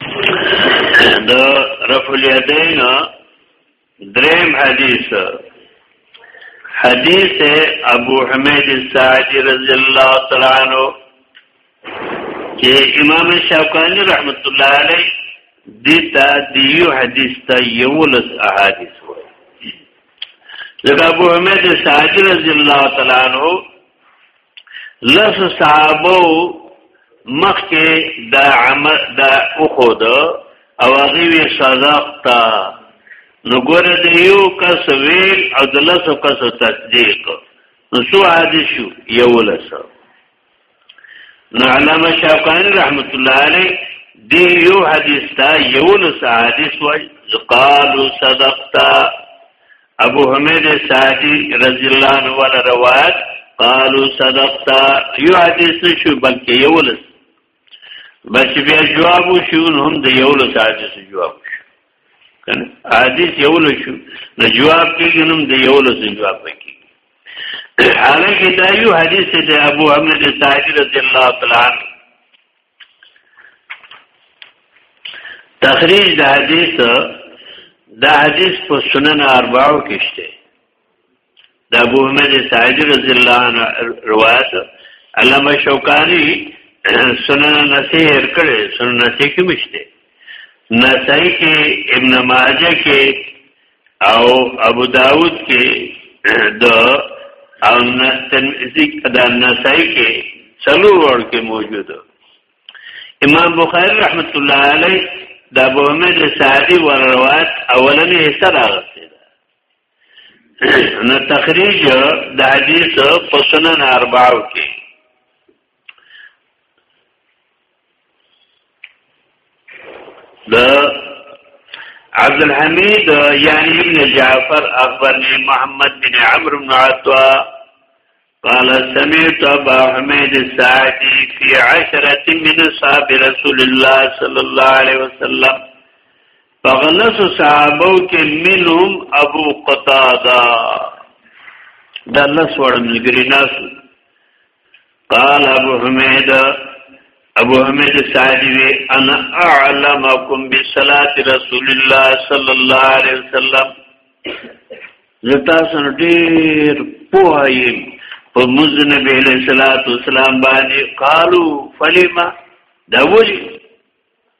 د رفع الیدین دریم حدیث حدیث ابو حمید الساعدی رضی اللہ تعالی عنہ چې امام شوکانی رحمت الله علیه دیتا دیو حدیث تا یولس احادیث وای لکه ابو حمید ساجر رضی الله تعالی عنہ لس صحابه مخکې دا عمل دا اخود او هغه وی صدقتا نو ګوره د یو کس ویل او د لسو کسو تصدیق نو سو عادی شو یو لسو نو علامه شاکانی رحمت الله علیه دی یو حدیث تا یو لس حدیث وای قالو صدقتا ابو حمید سعدی رضی الله عنه ول روایت قالو صدقت یو حدیث شو بلکې یو لس بچ بیا جواب شو هم د یو لس حدیث جواب شو کنه حدیث یو لس شو نو جواب کېږي هم د یو لس جواب کېږي حالانکه دا یو حدیث د ابو حمید سعدی رضی الله تعالی عنه تخریج د حدیث د حدیث په سنن اربعو کې شته د ابو حمید ساجد رضی الله عنه روایت علامه شوکانی سنن نسی هر کړي سنن نسی کې مشته نسائی کې ابن ماجه کې او ابو داود کې د او ترمذی د نسائی کې څلور ور کې موجود امام بخاری رحمت الله علیه د ابو حمید سعدی ور روایت اولنې حصہ راغسته نو تخریج د حدیث په سنن اربعو کې د عبد الحمید یعنی ابن جعفر اخبرني محمد بن عمرو بن عطا قال سمعت ابا حمید الساعدی فی عشرة من صحاب رسول الله صلی الله علیه وسلم فغلس صحابو کې منهم ابو قتاده د لس وړم ګریناسو قال ابو حمید ابو حمید سعدی وی انا اعلمکم بصلاه رسول الله صلی الله علیه وسلم زتا سن ډیر پوهایم په مزن به له صلوات والسلام باندې قالو فلما دا ولی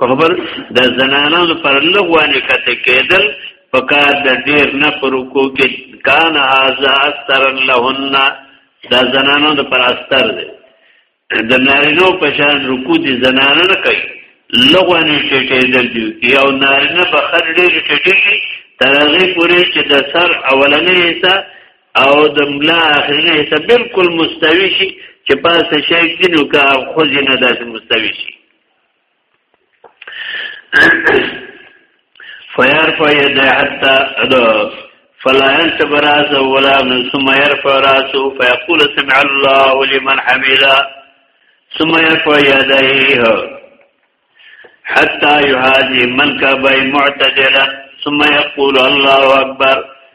په خبر د زنانانو پر لغوانې کته کېدل په کار د ډیر نه پر کو کې کان هاذا استر لهن د زنانو د پر استر دی د نارینو په شان رکو دي زنانه نه کوي لغوانې ټټې دل دی یو نارینه په خر ډیر ټټې شي تر هغه پورې چې د سر اولنې حصہ او د ملا اخرنې حصہ بالکل مستوي شي چې پاسه شي دینو کا خو نه داسې مستوي شي فيرفع يده حتى فلا ينتب راسه ولا من ثم يرفع راسه فيقول سمع الله لمن حمده ثم يرفع يديه حتى يهادي من كبي معتدلا ثم يقول الله أكبر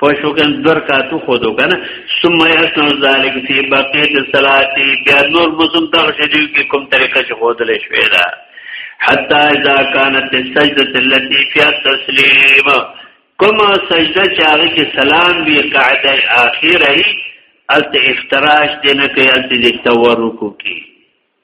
پښو کن در کاتو خودو کنه ثم یسنو ذالک فی بقیت الصلاتی بیا نور مزم دغه شجو کې کوم طریقه چې خودل شوی دا حتا اذا كانت السجده التي فيها التسليم کومه سجده چې هغه کې سلام دی قاعده اخیره ای الته افتراش دینه کې الته د تورکو کې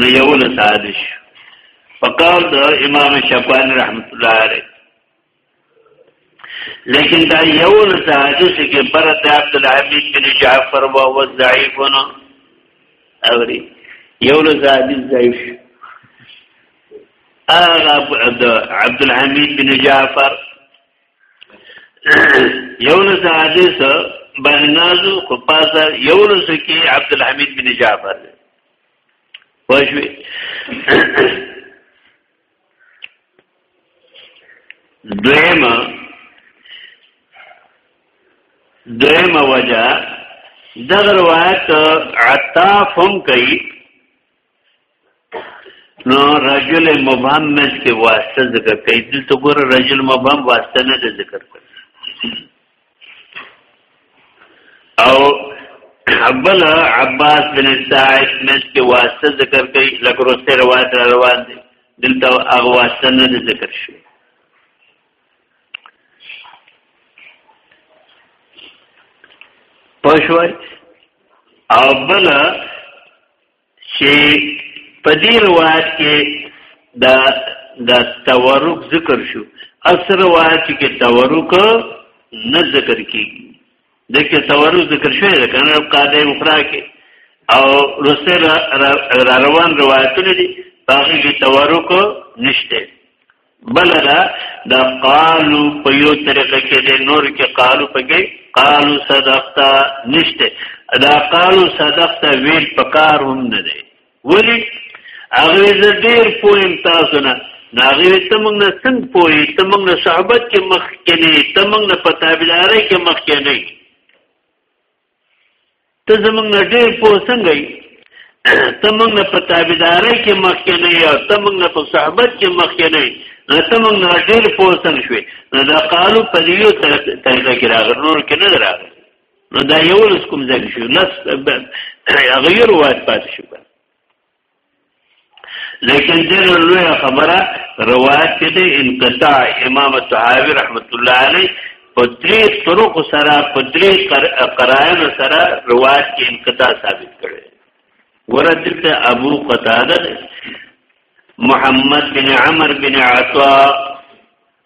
نو یو له ساده شو په قول د امام شفانی رحمت الله علیه لیکن دا یو له ساده شو کې پر د عبد الحمید بن جعفر او هو ضعیف نو اوري یو له ساده ضعیف شو اغه عبد الحمید بن جعفر یو له ساده سره بنازو خو پاسه یو له سکی عبد الحمید بن جعفر واجوي دویمه دویمه وجه دغه روایت عطاف هم کوي نو رجل مبهم مز کې واسطه ذکر کوي دلته ګوره رجل مبهم واسطه نه ذکر کوي او ابل عباس بن سعید مس کې واسطه ذکر کوي لکه روسته روایت را روان دي دلته هغه واسطه نه ذکر شوی پښوی او بل چې په دې روایت کې د د تورک ذکر شو اصل روایت کې تورک نه ذکر کیږي دغه تورک ذکر شوی ده کنه قاعده اخرى کې او رسل را روان روایتونه دي باقي کې تورک نشته بل دا د قالو په یو طریقه کې د نور کې قالو پکې قالو صدقتا نشته دا قالو صدقتا ویل پکار هم نه دی ولی هغه زه ډیر پویم تاسو نه ناغه ته موږ نه څنګه پوي ته موږ نه صحبت کې مخ کې نه ته موږ نه پتابلاره کې مخ کې نه ته زمونږ نه ډېر پوه څنګه یې ته مونږ نه په تابعدارۍ کې مخکې نه یې او ته مونږ نه په صحبت کې مخکې نه یې نو ته مونږ نه ډېر پوه څنګه شوې نو دا قالو په دې یو طریقه کې راغلی نور کې نه راغلی نو دا یو لس کوم ځای شو لس غیر واد پاتې شو لیکن دل لوی خبره روایت کې ده انقطاع امام طحاوی رحمت الله علیه په درې طرق سره په درې قرائن سره روایت کې انقطاع ثابت کړي ورته ابو قتاده محمد بن عمر بن عطاء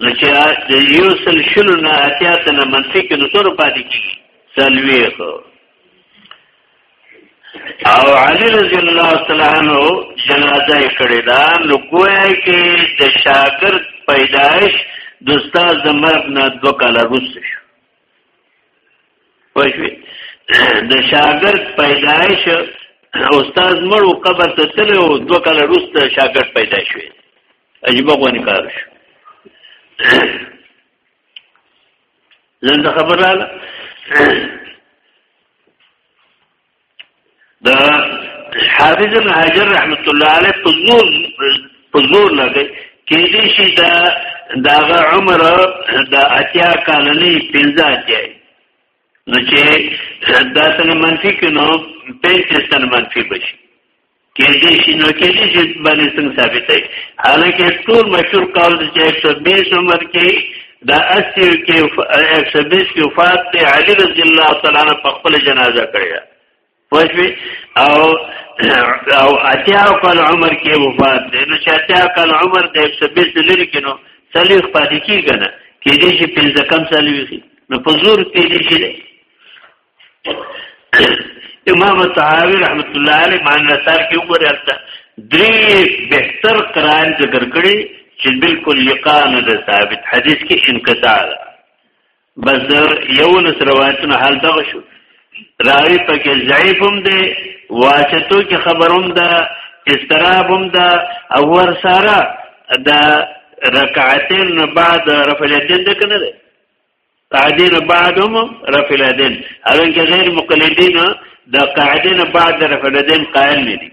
نو چې د یو سل شلو نه اتیا ته نه منفي کې نو سره پاتې کېږي سلویخ او علی رضی الله تعالی عنہ جنازه یې کړې ده نو ګویا کې د شاګرد پیدائش د استاد د مرګ نه دوه کاله وروسته شو پښوی د شاګرد پیدائش استاد مړو قبر ته تلو دوه کاله وروسته شاګرد پیدا شوی عجیب غونی کار شو نن دا خبر رااله دا حافظ ابن حجر رحمت الله علیه په زور په زور لګي کې دې شي دا دا عمر دا اتیا کال نه پنځه اتیا نو چې دا څنګه منفي کینو 35 تن منفي بشي کې دې شي نو کې دې چې باندې څنګه ثابتې حالانکه ټول مشهور قول چې 120 عمر کې دا اسی کې 120 کې وفات ته علي رضی الله تعالی عنہ په خپل جنازه کړی پښوی او او اتیا کال عمر کې وفات دی نو چې اتیا کال عمر د 120 لري کې نو سلیخ پاتې کیږي نه کې دې چې پنځه کم سلیخ نو په زور کې دې چې امام طحاوی رحمت الله علیه مان رسال کې وګورئ البته درې بهتر قران ذکر کړي چې بالکل یقان ده ثابت حدیث کې انقطاع ده بس دا یو لس روایتونه حال دغه شو راوی پکې ضعیف هم دی واچتو کې خبروم دا استراب هم دا او ور سره دا رکعتین بعد رفع الیدین ده کنه ده قاعدین بعد هم رفع الیدین هغه غیر مقلدین د قاعدین بعد رفع الیدین قائل نه دي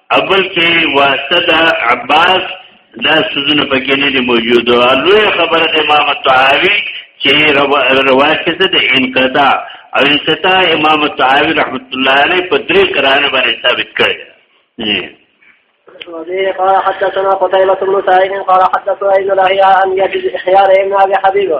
اول کې واسطه د عباس دا سوزونه پکې نه دي موجود او لوی خبره د امام طحاوی چې روایت کې د انقطاع او انقطاع امام طحاوی رحمت الله علیه په درې قران باندې ثابت کړی وبه قال حدثنا قتيبة بن سعيد قال حدثنا ابن لهيعة عن يحيى بن أبي حبيب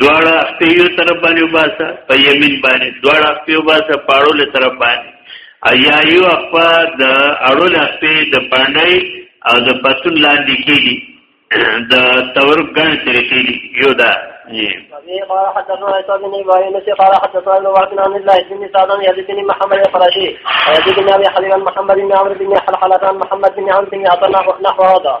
دواړه خپې یو طرف باندې وباسه په یمین باندې دواړه خپې وباسه په اړولې طرف باندې ایا یو خپه د اړولې خپې د باندې او د پتون لاندې کېږي د تور ګڼ طریقې دي یو دا جی قال حدثنا عيسى بن ابراهيم قال حدثنا ابن وهب عن الله بن سعد عن يزيد بن محمد القرشي يزيد بن ابي حبيب محمد بن عمرو بن حلحلة محمد بن عمرو بن عطاء نحو هذا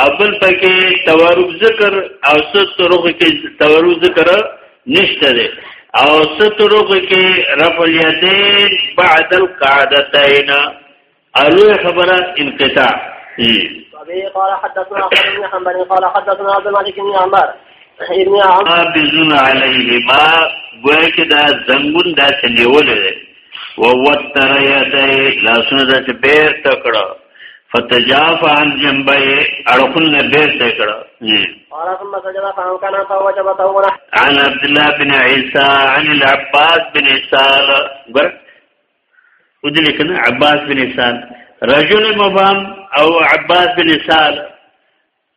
اول پکې توارب ذکر او سترغ کې توارب ذکر نشته دی او سترغ کې رفع الیدین بعد القعدتین الو خبره انقطاع ابي قال حدثنا خالد بن حنبل قال حدثنا عبد الملك بن عمر ابن عمر بزن عليهما گویا کې دا زنګون دا څنګه ولې ووتر یته لاسونه د بیر تکړه فتجاف عن جنبه اړخن نه بیر ته کړه ورغم سجد فهم كان فوجب تونا عن عبد الله بن عيسى عن العباس بن سال ګر ودي لیکنه عباس بن سال رجل مبهم او عباس بن سال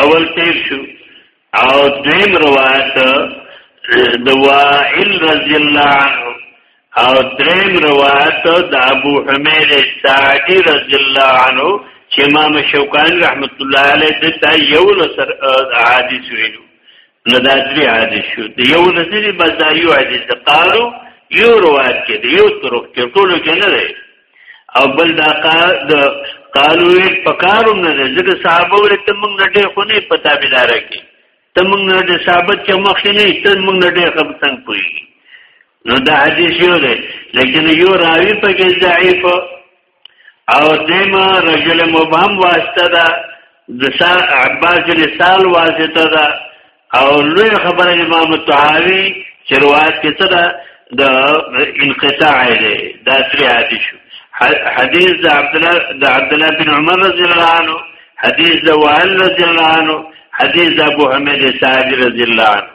اول تیر شو او دیم روایت د وائل رضی الله عنه او دریم روایت د ابو حمید سعدی رضی الله عنه چې امام شوکانی رحمت الله علیه د تا یو لسر حدیث ویلو نو دا درې حدیث شو د یو لسری بس دا یو حدیث قالو یو روایت کې دی یو طرق کې ټولو کې نه دی او بل دا د قالو پکاروم نه ځکه صحابه ولې ته موږ نه ډېر خو نه پتا بيدار کی ته موږ نه د ثابت چې مخ نه ته موږ نه ډېر خبر څنګه پوي نو دا حدیث یو دی لیکن یو راوی پکې ضعیف او دیمه رجل مبهم واسطه ده د عباس لسال واسطه ده او لوی خبره امام طحاوی چې روایت کې څه ده د انقطاع دی دا تری حدیث حدیث د عبد الله د عبد الله بن عمر رضی الله عنه حدیث د وائل رضی الله عنه حدیث د ابو حمید ساجد رضی الله عنه